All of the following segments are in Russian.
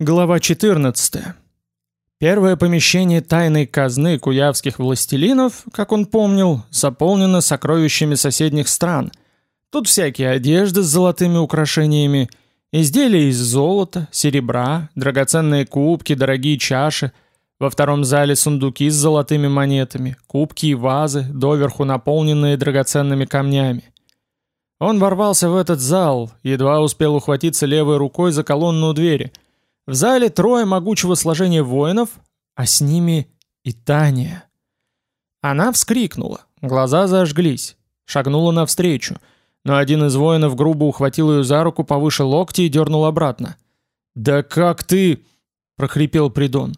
Глава 14. Первое помещение тайной казны куявских властелинов, как он помнил, заполнено сокровищами соседних стран. Тут всякие одежды с золотыми украшениями, изделия из золота, серебра, драгоценные кубки, дорогие чаши. Во втором зале сундуки с золотыми монетами, кубки и вазы, доверху наполненные драгоценными камнями. Он ворвался в этот зал, едва успел ухватиться левой рукой за колонну двери – в зале трое могучего сложения воинов, а с ними и Таня. Она вскрикнула, глаза зажглись, шагнула навстречу, но один из воинов грубо ухватил ее за руку повыше локти и дернул обратно. «Да как ты...» — прохрипел Придон.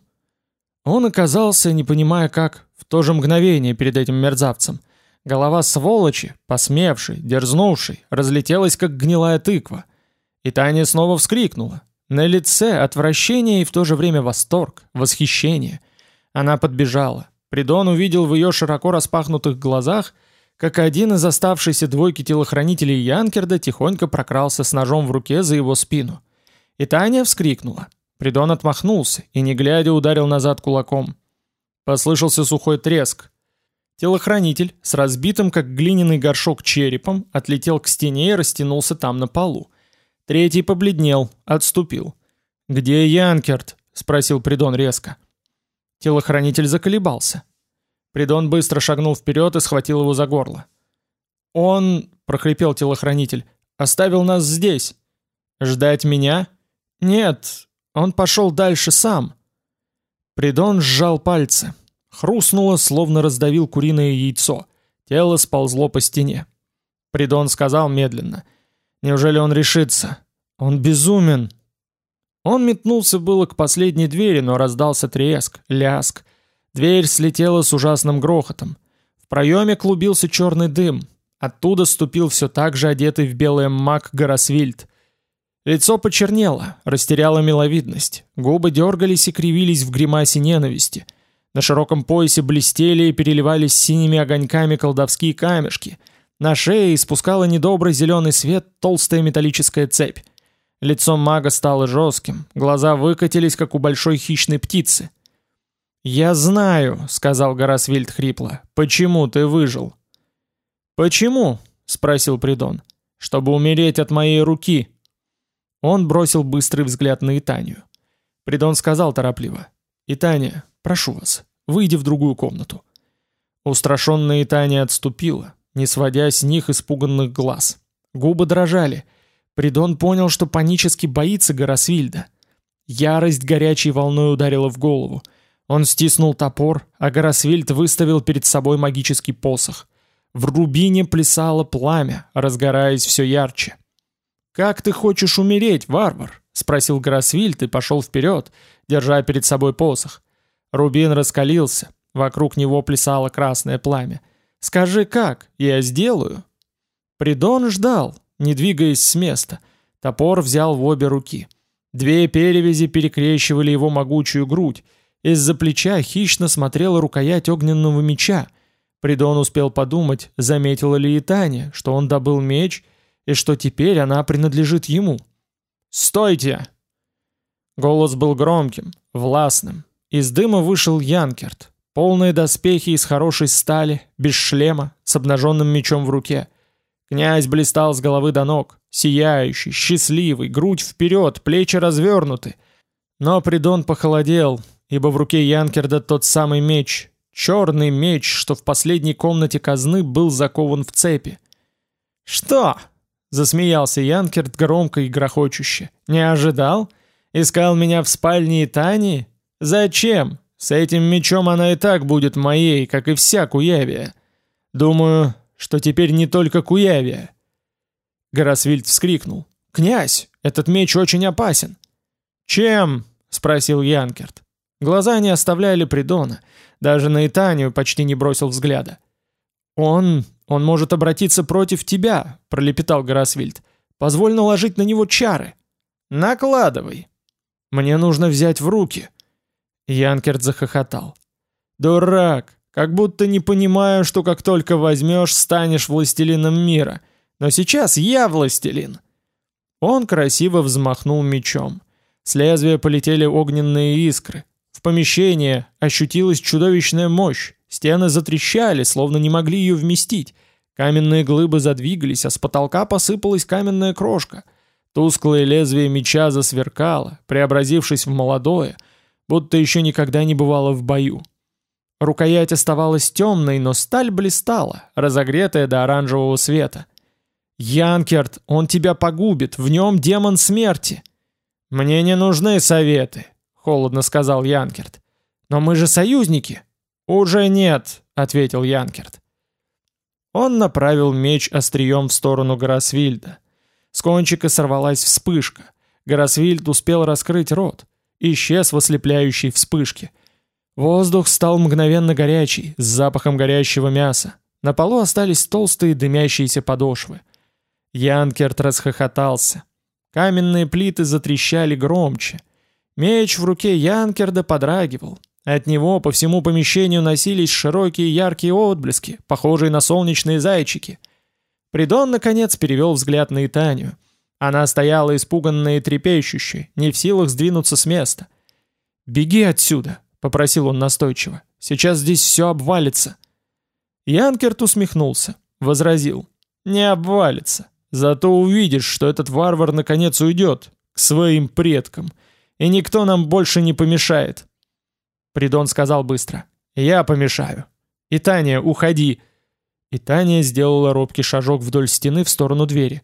Он оказался, не понимая как, в то же мгновение перед этим мерзавцем. Голова сволочи, посмевшей, дерзнувшей, разлетелась, как гнилая тыква. И Таня снова вскрикнула, на лице отвращение и в то же время восторг, восхищение. Она подбежала. Придон увидел в ее широко распахнутых глазах, как один из оставшейся двойки телохранителей Янкерда тихонько прокрался с ножом в руке за его спину. И Таня вскрикнула. Придон отмахнулся и, не глядя, ударил назад кулаком. Послышался сухой треск. Телохранитель с разбитым, как глиняный горшок, черепом отлетел к стене и растянулся там на полу. Третий побледнел, отступил. «Где Янкерт?» — спросил Придон резко. Телохранитель заколебался. Придон быстро шагнул вперед и схватил его за горло. «Он...» — прохрипел телохранитель. «Оставил нас здесь». «Ждать меня?» «Нет, он пошел дальше сам». Придон сжал пальцы. Хрустнуло, словно раздавил куриное яйцо. Тело сползло по стене. Придон сказал медленно — Неужели он решится? Он безумен. Он метнулся было к последней двери, но раздался треск, ляск. Дверь слетела с ужасным грохотом. В проеме клубился черный дым. Оттуда ступил все так же одетый в белое маг Гарасвильд. Лицо почернело, растеряло миловидность. Губы дергались и кривились в гримасе ненависти. На широком поясе блестели и переливались синими огоньками колдовские камешки — на шее испускала недобрый зеленый свет толстая металлическая цепь. Лицо мага стало жестким, глаза выкатились, как у большой хищной птицы. «Я знаю», — сказал Гарасвильд хрипло, — «почему ты выжил?» «Почему?» — спросил Придон. «Чтобы умереть от моей руки». Он бросил быстрый взгляд на Итанию. Придон сказал торопливо. «Итания, прошу вас, выйди в другую комнату». Устрашенная Итания отступила, не сводя с них испуганных глаз. Губы дрожали. Придон понял, что панически боится Гарасвильда. Ярость горячей волной ударила в голову. Он стиснул топор, а Гарасвильд выставил перед собой магический посох. В рубине плясало пламя, разгораясь все ярче. «Как ты хочешь умереть, варвар?» — спросил Гарасвильд и пошел вперед, держа перед собой посох. Рубин раскалился, вокруг него плясало красное пламя. Скажи как, я сделаю». Придон ждал, не двигаясь с места. Топор взял в обе руки. Две перевязи перекрещивали его могучую грудь. Из-за плеча хищно смотрела рукоять огненного меча. Придон успел подумать, заметила ли и что он добыл меч, и что теперь она принадлежит ему. «Стойте!» Голос был громким, властным. Из дыма вышел Янкерт, Полные доспехи из хорошей стали, без шлема, с обнаженным мечом в руке. Князь блистал с головы до ног, сияющий, счастливый, грудь вперед, плечи развернуты. Но Придон похолодел, ибо в руке Янкерда тот самый меч, черный меч, что в последней комнате казны был закован в цепи. «Что?» — засмеялся Янкерд громко и грохочуще. «Не ожидал? Искал меня в спальне Итании? Зачем? С этим мечом она и так будет моей, как и вся Куявия. Думаю, что теперь не только Куявия. Гарасвильд вскрикнул. «Князь, этот меч очень опасен». «Чем?» — спросил Янкерт. Глаза не оставляли Придона. Даже на Итанию почти не бросил взгляда. «Он... он может обратиться против тебя», — пролепетал Гарасвильд. «Позволь наложить на него чары». «Накладывай». «Мне нужно взять в руки», Янкерт захохотал. «Дурак! Как будто не понимаю, что как только возьмешь, станешь властелином мира. Но сейчас я властелин!» Он красиво взмахнул мечом. С лезвия полетели огненные искры. В помещение ощутилась чудовищная мощь. Стены затрещали, словно не могли ее вместить. Каменные глыбы задвигались, а с потолка посыпалась каменная крошка. Тусклое лезвие меча засверкало, преобразившись в молодое, будто еще никогда не бывало в бою. Рукоять оставалась темной, но сталь блистала, разогретая до оранжевого света. «Янкерт, он тебя погубит, в нем демон смерти!» «Мне не нужны советы», — холодно сказал Янкерт. «Но мы же союзники». «Уже нет», — ответил Янкерт. Он направил меч острием в сторону Гарасвильда. С кончика сорвалась вспышка. Гарасвильд успел раскрыть рот. Исчез в ослепляющей вспышке. Воздух стал мгновенно горячий, с запахом горящего мяса. На полу остались толстые дымящиеся подошвы. Янкерт расхохотался. Каменные плиты затрещали громче. Меч в руке Янкерда подрагивал. От него по всему помещению носились широкие яркие отблески, похожие на солнечные зайчики. Придон, наконец, перевел взгляд на Итанию. Она стояла испуганная и трепещущая, не в силах сдвинуться с места. «Беги отсюда!» — попросил он настойчиво. «Сейчас здесь все обвалится!» Янкерт усмехнулся, возразил. «Не обвалится. Зато увидишь, что этот варвар наконец уйдет к своим предкам, и никто нам больше не помешает. Придон сказал быстро. «Я помешаю. И Таня, уходи!» И Таня сделала робкий шажок вдоль стены в сторону двери.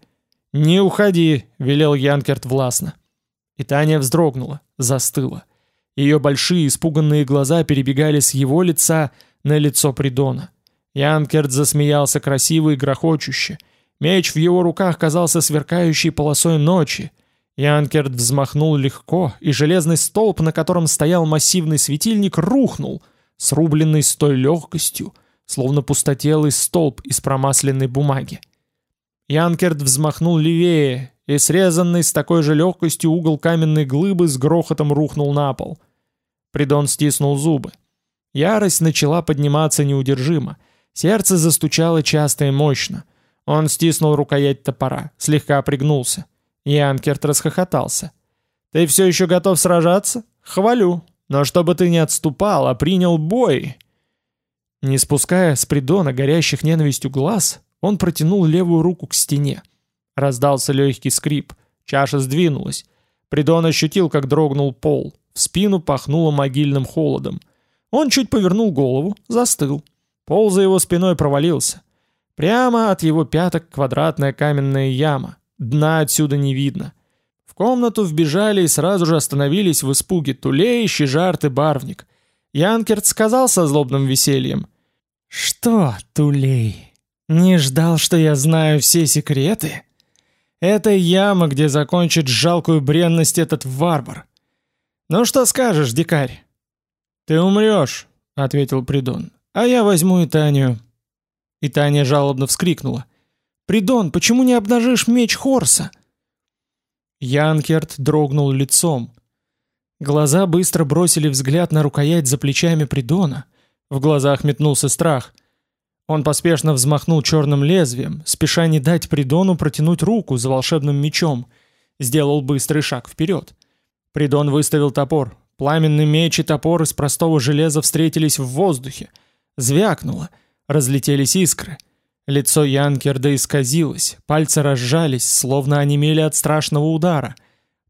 «Не уходи!» — велел Янкерт властно. И Таня вздрогнула, застыла. Ее большие испуганные глаза перебегали с его лица на лицо Придона. Янкерт засмеялся красиво и грохочуще — Меч в его руках казался сверкающей полосой ночи. Янкерт взмахнул легко, и железный столб, на котором стоял массивный светильник, рухнул, срубленный с той легкостью, словно пустотелый столб из промасленной бумаги. Янкерт взмахнул левее, и срезанный с такой же легкостью угол каменной глыбы с грохотом рухнул на пол. Придон стиснул зубы. Ярость начала подниматься неудержимо. Сердце застучало часто и мощно. Он стиснул рукоять топора, слегка пригнулся. Янкерт расхохотался. «Ты все еще готов сражаться? Хвалю. Но чтобы ты не отступал, а принял бой!» Не спуская с придона горящих ненавистью глаз, он протянул левую руку к стене. Раздался легкий скрип, чаша сдвинулась. Придон ощутил, как дрогнул пол. В спину пахнуло могильным холодом. Он чуть повернул голову, застыл. Пол за его спиной провалился. Прямо от его пяток квадратная каменная яма. Дна отсюда не видно. В комнату вбежали и сразу же остановились в испуге Тулей, Щежарт Барвник. Янкерт сказал со злобным весельем. «Что, Тулей, не ждал, что я знаю все секреты? Это яма, где закончит жалкую бренность этот варвар. Ну что скажешь, дикарь?» «Ты умрешь», — ответил Придон, — «а я возьму и Таню». И Таня жалобно вскрикнула. «Придон, почему не обнажишь меч Хорса?» Янкерт дрогнул лицом. Глаза быстро бросили взгляд на рукоять за плечами Придона. В глазах метнулся страх. Он поспешно взмахнул черным лезвием, спеша не дать Придону протянуть руку за волшебным мечом. Сделал быстрый шаг вперед. Придон выставил топор. Пламенный меч и топор из простого железа встретились в воздухе. Звякнуло — Разлетелись искры. Лицо Янкерда исказилось, пальцы разжались, словно онемели от страшного удара.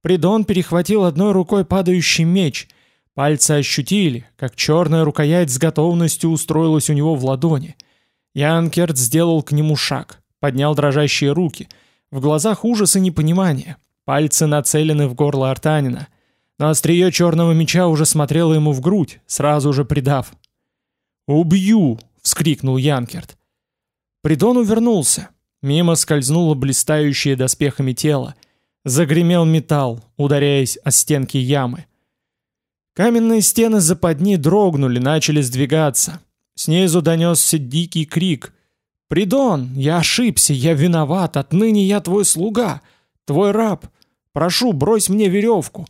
Придон перехватил одной рукой падающий меч. Пальцы ощутили, как черная рукоять с готовностью устроилась у него в ладони. Янкерд сделал к нему шаг, поднял дрожащие руки. В глазах ужас и непонимание. Пальцы нацелены в горло Артанина. Но острие черного меча уже смотрело ему в грудь, сразу же придав. «Убью!» — вскрикнул Янкерт. Придон увернулся. Мимо скользнуло блистающее доспехами тело. Загремел металл, ударяясь о стенки ямы. Каменные стены западни дрогнули, начали сдвигаться. Снизу донесся дикий крик. «Придон, я ошибся, я виноват, отныне я твой слуга, твой раб. Прошу, брось мне веревку».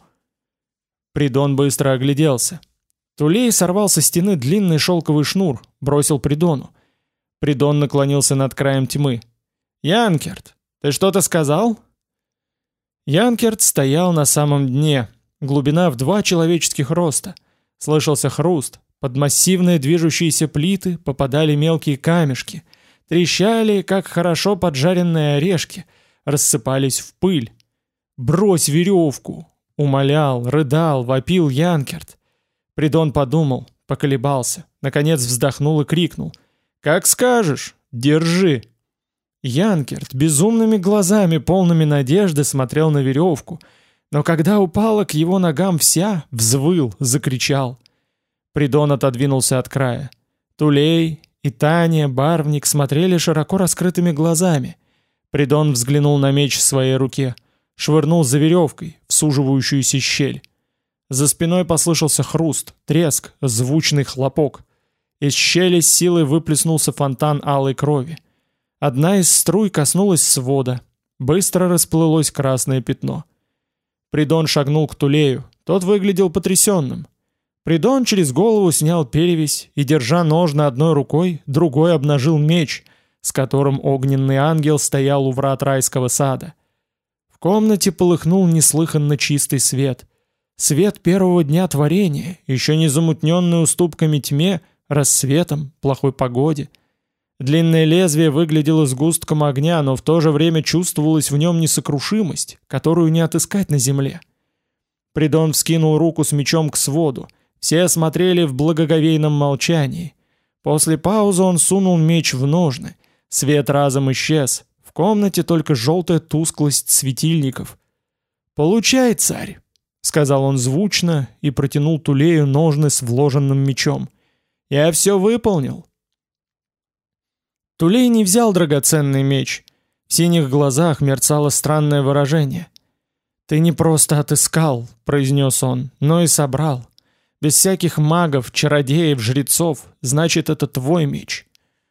Придон быстро огляделся. Тулей сорвал со стены длинный шелковый шнур, бросил Придону. Придон наклонился над краем тьмы. «Янкерт, ты что-то сказал?» Янкерт стоял на самом дне. глубина в два человеческих роста. Слышался хруст, под массивные движущиеся плиты попадали мелкие камешки, трещали, как хорошо поджаренные орешки, рассыпались в пыль. «Брось веревку!» — умолял, рыдал, вопил Янкерт. Придон подумал, поколебался, наконец вздохнул и крикнул. «Как скажешь! Держи!» Янкерт безумными глазами, полными надежды, смотрел на веревку, но когда упала к его ногам вся, взвыл, закричал. Придон отодвинулся от края. Тулей и Таня, Барвник смотрели широко раскрытыми глазами. Придон взглянул на меч в своей руке, швырнул за веревкой в суживающуюся щель. За спиной послышался хруст, треск, звучный хлопок. Из щели с силой выплеснулся фонтан алой крови. Одна из струй коснулась свода. Быстро расплылось красное пятно. Придон шагнул к Тулею. Тот выглядел потрясенным. Придон через голову снял перевязь и, держа ножны одной рукой, другой обнажил меч, с которым огненный ангел стоял у врат райского сада. В комнате полыхнул неслыханно чистый свет. Свет первого дня творения, еще не замутненный уступками тьме, рассветом, плохой погоде — Длинное лезвие выглядело сгустком огня, но в то же время чувствовалась в нем несокрушимость, которую не отыскать на земле. Придон вскинул руку с мечом к своду. Все смотрели в благоговейном молчании. После паузы он сунул меч в ножны. Свет разом исчез. В комнате только желтая тусклость светильников. «Получай, царь!» — сказал он звучно и протянул Тулею ножны с вложенным мечом. «Я все выполнил!» Тулей не взял драгоценный меч. В синих глазах мерцало странное выражение. «Ты не просто отыскал», — произнес он, — «но и собрал. Без всяких магов, чародеев, жрецов, значит, это твой меч.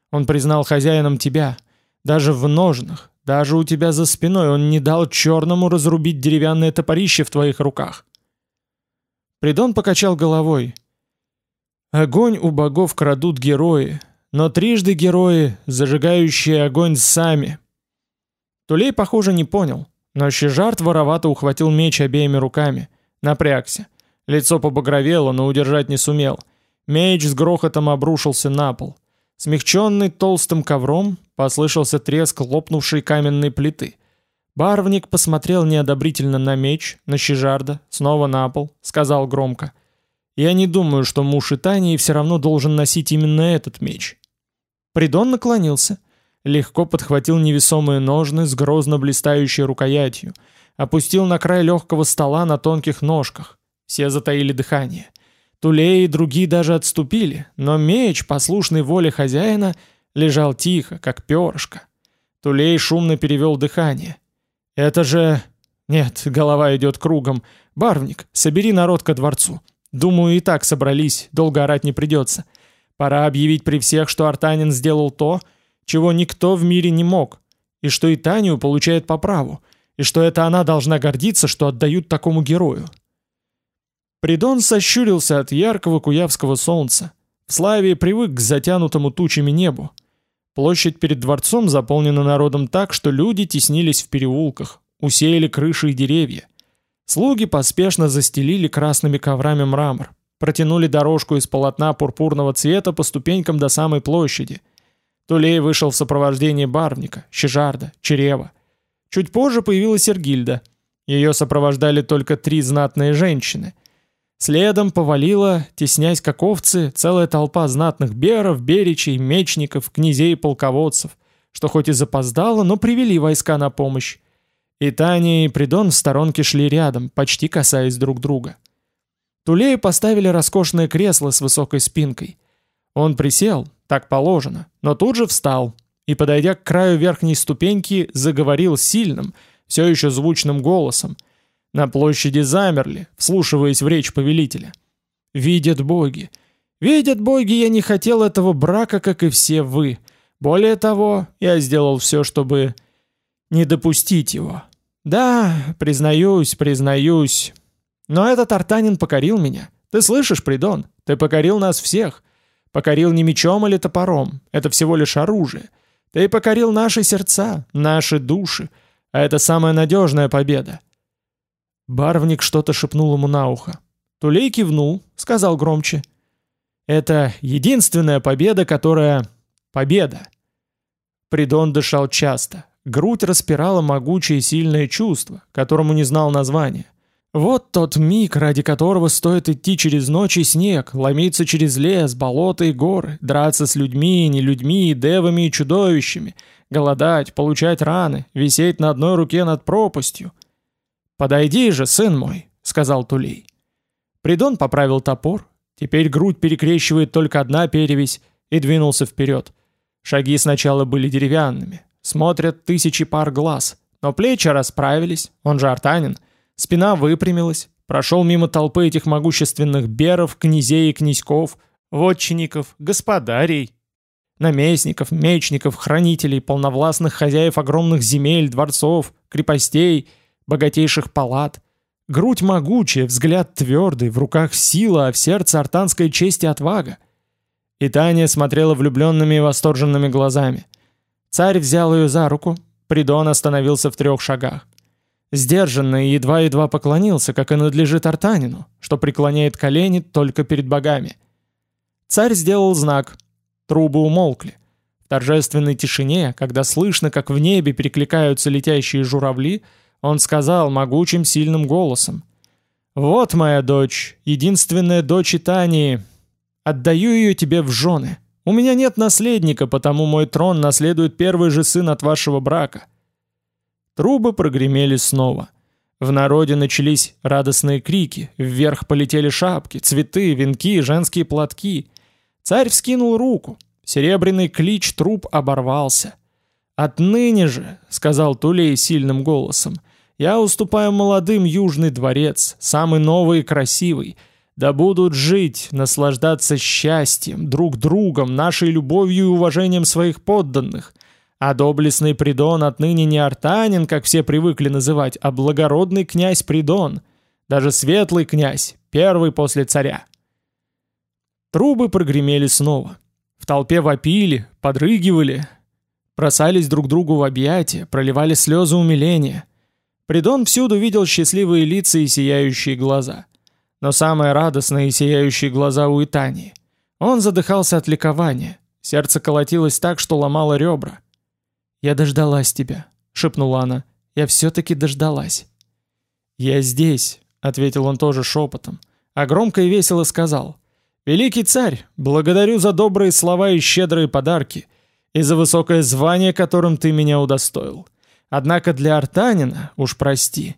Он признал хозяином тебя. Даже в ножнах, даже у тебя за спиной он не дал черному разрубить деревянное топорище в твоих руках». Придон покачал головой. «Огонь у богов крадут герои, но трижды герои, зажигающие огонь сами. Тулей, похоже, не понял, но Щежарт воровато ухватил меч обеими руками, напрягся. Лицо побагровело, но удержать не сумел. Меч с грохотом обрушился на пол. Смягченный толстым ковром, послышался треск лопнувшей каменной плиты. Барвник посмотрел неодобрительно на меч, на Щежарда, снова на пол, сказал громко. «Я не думаю, что муж Итании все равно должен носить именно этот меч. Придон наклонился, легко подхватил невесомые ножны с грозно блистающей рукоятью, опустил на край легкого стола на тонких ножках. Все затаили дыхание. Тулей и другие даже отступили, но меч, послушный воле хозяина, лежал тихо, как перышко. Тулей шумно перевел дыхание. «Это же...» «Нет, голова идет кругом. Барвник, собери народ ко дворцу. Думаю, и так собрались, долго орать не придется. Пора объявить при всех, что Артанин сделал то, чего никто в мире не мог, и что и Танию получает по праву, и что это она должна гордиться, что отдают такому герою. Придон сощурился от яркого куявского солнца. В Славии привык к затянутому тучами небу. Площадь перед дворцом заполнена народом так, что люди теснились в переулках, усеяли крыши и деревья. Слуги поспешно застелили красными коврами мрамор, протянули дорожку из полотна пурпурного цвета по ступенькам до самой площади. Тулей вышел в сопровождении барвника, щежарда, черева. Чуть позже появилась Сергильда. Ее сопровождали только три знатные женщины. Следом повалила, теснясь как овцы, целая толпа знатных беров, беричей, мечников, князей и полководцев, что хоть и запоздало, но привели войска на помощь. И Таня и Придон в сторонке шли рядом, почти касаясь друг друга. Тулею поставили роскошное кресло с высокой спинкой. Он присел, так положено, но тут же встал и, подойдя к краю верхней ступеньки, заговорил сильным, все еще звучным голосом. На площади замерли, вслушиваясь в речь повелителя. «Видят боги! Видят боги, я не хотел этого брака, как и все вы. Более того, я сделал все, чтобы не допустить его. Да, признаюсь, признаюсь, но этот артанин покорил меня. Ты слышишь, Придон? Ты покорил нас всех. Покорил не мечом или топором. Это всего лишь оружие. Ты покорил наши сердца, наши души. А это самая надежная победа. Барвник что-то шепнул ему на ухо. Тулей кивнул, сказал громче. «Это единственная победа, которая... победа!» Придон дышал часто. Грудь распирала могучее сильное чувство, которому не знал названия. Вот тот миг, ради которого стоит идти через ночь и снег, ломиться через лес, болота и горы, драться с людьми, не людьми, девами и чудовищами, голодать, получать раны, висеть на одной руке над пропастью. «Подойди же, сын мой», — сказал Тулей. Придон поправил топор, теперь грудь перекрещивает только одна перевесь, и двинулся вперед. Шаги сначала были деревянными, смотрят тысячи пар глаз, но плечи расправились, он же артанин — Спина выпрямилась, прошел мимо толпы этих могущественных беров, князей и князьков, вотчинников, господарей, наместников, мечников, хранителей, полновластных хозяев огромных земель, дворцов, крепостей, богатейших палат. Грудь могучая, взгляд твердый, в руках сила, а в сердце артанская честь и отвага. И Таня смотрела влюбленными и восторженными глазами. Царь взял ее за руку, Придон остановился в трех шагах. Сдержанно и едва-едва поклонился, как и надлежит артанину, что преклоняет колени только перед богами. Царь сделал знак. Трубы умолкли. В торжественной тишине, когда слышно, как в небе перекликаются летящие журавли, он сказал могучим сильным голосом. «Вот моя дочь, единственная дочь Итании. Отдаю ее тебе в жены. У меня нет наследника, потому мой трон наследует первый же сын от вашего брака. Трубы прогремели снова. В народе начались радостные крики, вверх полетели шапки, цветы, венки, женские платки. Царь вскинул руку, серебряный клич труб оборвался. «Отныне же», — сказал Тулей сильным голосом, — «я уступаю молодым Южный дворец, самый новый и красивый, да будут жить, наслаждаться счастьем, друг другом, нашей любовью и уважением своих подданных, а доблестный Придон отныне не артанин, как все привыкли называть, а благородный князь Придон, даже светлый князь, первый после царя. Трубы прогремели снова. В толпе вопили, подрыгивали, бросались друг другу в объятия, проливали слезы умиления. Придон всюду видел счастливые лица и сияющие глаза. Но самые радостные и сияющие глаза у Итании. Он задыхался от ликования. Сердце колотилось так, что ломало ребра. «Я дождалась тебя», — шепнула она. «Я все-таки дождалась». «Я здесь», — ответил он тоже шепотом, а громко и весело сказал. «Великий царь, благодарю за добрые слова и щедрые подарки, и за высокое звание, которым ты меня удостоил. Однако для артанина, уж прости,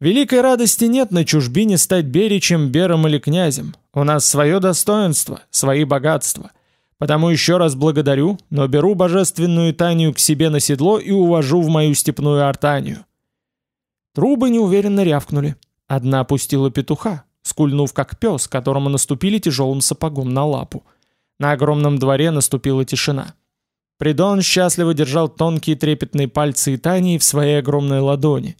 великой радости нет на чужбине стать беречем, бером или князем. У нас свое достоинство, свои богатства. Потому еще раз благодарю, но беру божественную Танию к себе на седло и увожу в мою степную Артанию». Трубы неуверенно рявкнули. Одна опустила петуха, скульнув как пес, которому наступили тяжелым сапогом на лапу. На огромном дворе наступила тишина. Придон счастливо держал тонкие трепетные пальцы Итании в своей огромной ладони.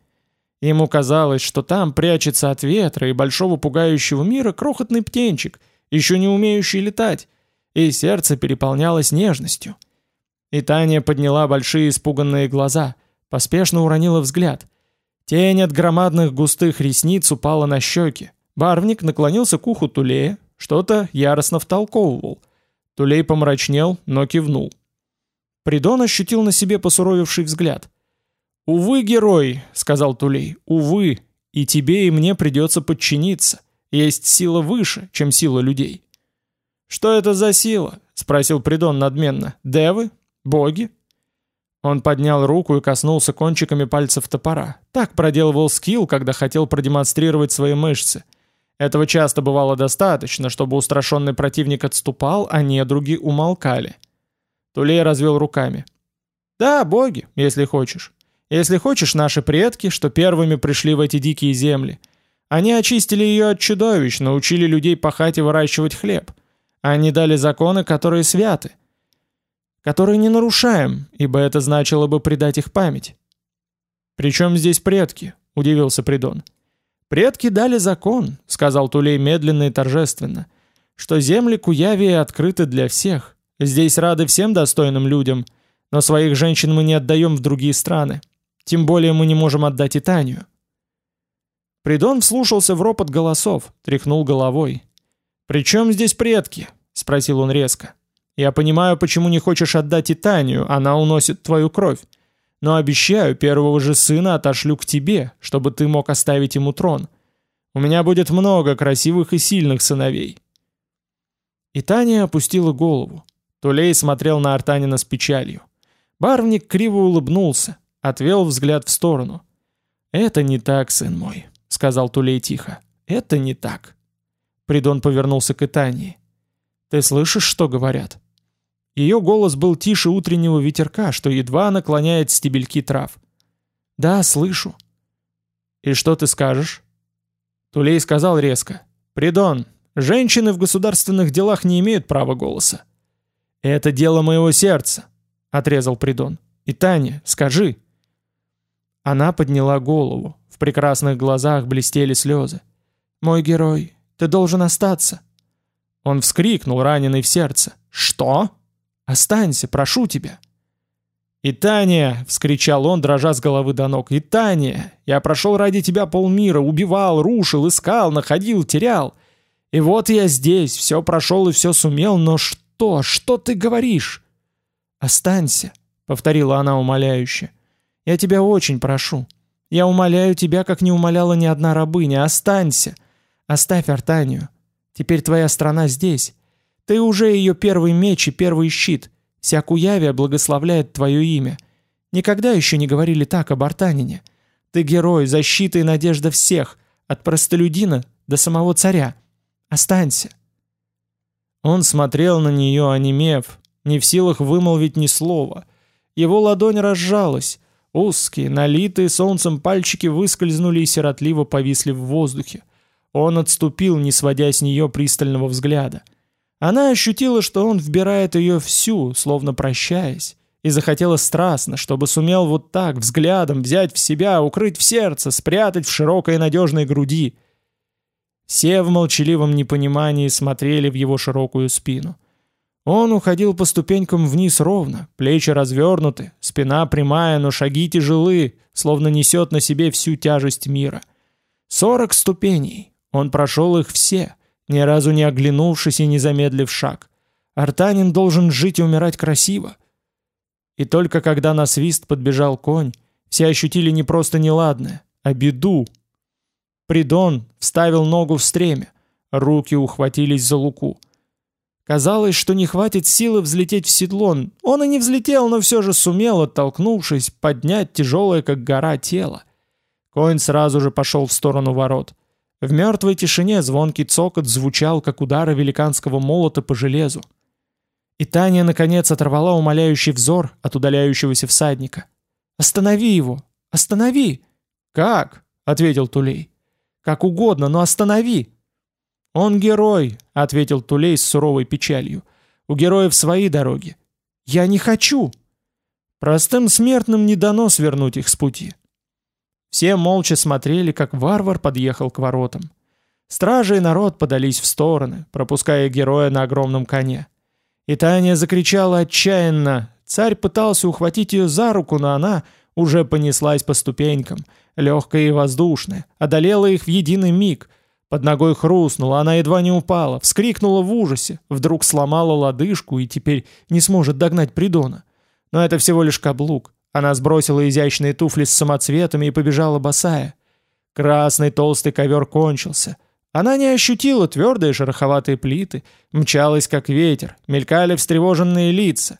Ему казалось, что там прячется от ветра и большого пугающего мира крохотный птенчик, еще не умеющий летать, и сердце переполнялось нежностью. И Таня подняла большие испуганные глаза, поспешно уронила взгляд. Тень от громадных густых ресниц упала на щеки. Барвник наклонился к уху Тулея, что-то яростно втолковывал. Тулей помрачнел, но кивнул. Придон ощутил на себе посуровивший взгляд. «Увы, герой», — сказал Тулей, — «увы, и тебе и мне придется подчиниться. Есть сила выше, чем сила людей». «Что это за сила?» — спросил Придон надменно. «Девы? Боги?» Он поднял руку и коснулся кончиками пальцев топора. Так проделывал скилл, когда хотел продемонстрировать свои мышцы. Этого часто бывало достаточно, чтобы устрашенный противник отступал, а недруги умолкали. Тулей развел руками. «Да, боги, если хочешь. Если хочешь, наши предки, что первыми пришли в эти дикие земли. Они очистили ее от чудовищ, научили людей пахать и выращивать хлеб. Они дали законы, которые святы, которые не нарушаем, ибо это значило бы предать их память. «Причем здесь предки?» – удивился Придон. «Предки дали закон», – сказал Тулей медленно и торжественно, «что земли Куявии открыты для всех. Здесь рады всем достойным людям, но своих женщин мы не отдаем в другие страны. Тем более мы не можем отдать Итанию». Придон вслушался в ропот голосов, тряхнул головой. «При чем здесь предки?» — спросил он резко. «Я понимаю, почему не хочешь отдать Титанию, она уносит твою кровь. Но обещаю, первого же сына отошлю к тебе, чтобы ты мог оставить ему трон. У меня будет много красивых и сильных сыновей». И Таня опустила голову. Тулей смотрел на Артанина с печалью. Барвник криво улыбнулся, отвел взгляд в сторону. «Это не так, сын мой сказал Тулей тихо. «Это не так». Придон повернулся к Итании. «Ты слышишь, что говорят?» Ее голос был тише утреннего ветерка, что едва наклоняет стебельки трав. «Да, слышу». «И что ты скажешь?» Тулей сказал резко. «Придон, женщины в государственных делах не имеют права голоса». «Это дело моего сердца», — отрезал Придон. «И Таня, скажи». Она подняла голову, в прекрасных глазах блестели слезы. «Мой герой, ты должен остаться!» Он вскрикнул, раненый в сердце. «Что? Останься, прошу тебя!» «И Таня!» — вскричал он, дрожа с головы до ног. «И Таня! Я прошел ради тебя полмира, убивал, рушил, искал, находил, терял. И вот я здесь, все прошел и все сумел, но что? Что ты говоришь?» «Останься!» — повторила она умоляюще. «Я тебя очень прошу. Я умоляю тебя, как не умоляла ни одна рабыня, останься. Оставь Артанию. Теперь твоя страна здесь. Ты уже ее первый меч и первый щит. Вся Куявия благословляет твое имя. Никогда еще не говорили так об Артанине. Ты герой, защита и надежда всех, от простолюдина до самого царя. Останься. Он смотрел на нее, онемев, не в силах вымолвить ни слова. Его ладонь разжалась, Узкие, налитые солнцем пальчики выскользнули и сиротливо повисли в воздухе. Он отступил, не сводя с нее пристального взгляда. Она ощутила, что он вбирает ее всю, словно прощаясь, и захотела страстно, чтобы сумел вот так взглядом взять в себя, укрыть в сердце, спрятать в широкой надежной груди. Все в молчаливом непонимании смотрели в его широкую спину. Он уходил по ступенькам вниз ровно, плечи развернуты, спина прямая, но шаги тяжелы, словно несет на себе всю тяжесть мира. Сорок ступеней. Он прошел их все, ни разу не оглянувшись и не замедлив шаг. Артанин должен жить и умирать красиво. И только когда на свист подбежал конь, все ощутили не просто неладное, а беду. Придон вставил ногу в стремя, руки ухватились за луку. Казалось, что не хватит силы взлететь в седло. Он и не взлетел, но все же сумел, оттолкнувшись, поднять тяжелое, как гора, тело. Конь сразу же пошел в сторону ворот. В мертвой тишине звонкий цокот звучал, как удары великанского молота по железу. И Таня, наконец, оторвала умоляющий взор от удаляющегося всадника. «Останови его! Останови!» «Как?» — ответил Тулей. «Как угодно, но останови!» «Он герой», — ответил Тулей с суровой печалью. «У героев свои дороги». «Я не хочу!» Простым смертным не дано свернуть их с пути. Все молча смотрели, как варвар подъехал к воротам. Стражи и народ подались в стороны, пропуская героя на огромном коне. И Таня закричала отчаянно. Царь пытался ухватить ее за руку, но она уже понеслась по ступенькам, легкая и воздушная, одолела их в единый миг, под ногой хрустнула, она едва не упала, вскрикнула в ужасе, вдруг сломала лодыжку и теперь не сможет догнать Придона. Но это всего лишь каблук. Она сбросила изящные туфли с самоцветами и побежала босая. Красный толстый ковер кончился. Она не ощутила твердые шероховатые плиты, мчалась как ветер, мелькали встревоженные лица.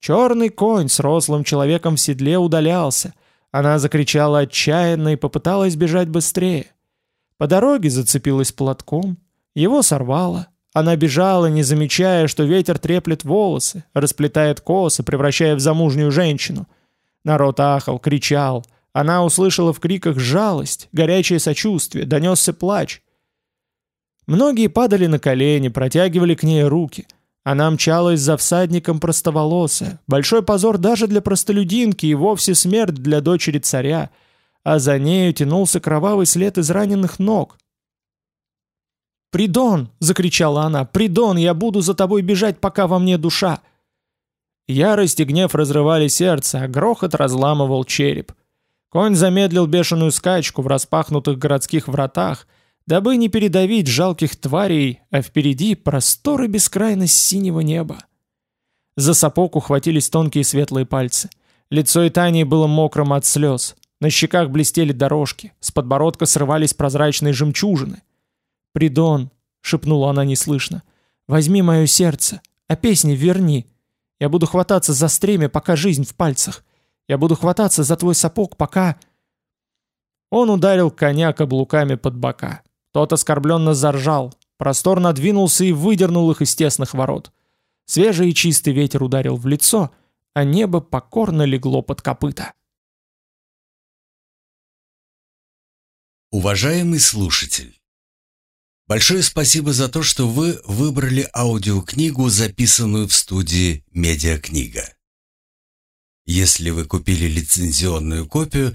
Черный конь с рослым человеком в седле удалялся. Она закричала отчаянно и попыталась бежать быстрее. По дороге зацепилась платком, его сорвало. Она бежала, не замечая, что ветер треплет волосы, расплетает косы, превращая в замужнюю женщину. Народ ахал, кричал. Она услышала в криках жалость, горячее сочувствие, донесся плач. Многие падали на колени, протягивали к ней руки. Она мчалась за всадником простоволосая. Большой позор даже для простолюдинки и вовсе смерть для дочери царя — а за нею тянулся кровавый след из раненых ног. «Придон!» — закричала она. «Придон! Я буду за тобой бежать, пока во мне душа!» Ярость и гнев разрывали сердце, а грохот разламывал череп. Конь замедлил бешеную скачку в распахнутых городских вратах, дабы не передавить жалких тварей, а впереди просторы бескрайность синего неба. За сапог ухватились тонкие светлые пальцы. Лицо Итании было мокрым от слез. На щеках блестели дорожки, с подбородка срывались прозрачные жемчужины. «Придон», — шепнула она неслышно, — «возьми мое сердце, а песни верни. Я буду хвататься за стремя, пока жизнь в пальцах. Я буду хвататься за твой сапог, пока...» Он ударил коня каблуками под бока. Тот оскорбленно заржал, простор надвинулся и выдернул их из тесных ворот. Свежий и чистый ветер ударил в лицо, а небо покорно легло под копыта. Уважаемый слушатель, большое спасибо за то, что вы выбрали аудиокнигу, записанную в студии «Медиакнига». Если вы купили лицензионную копию,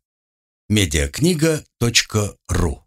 медиакнига.ру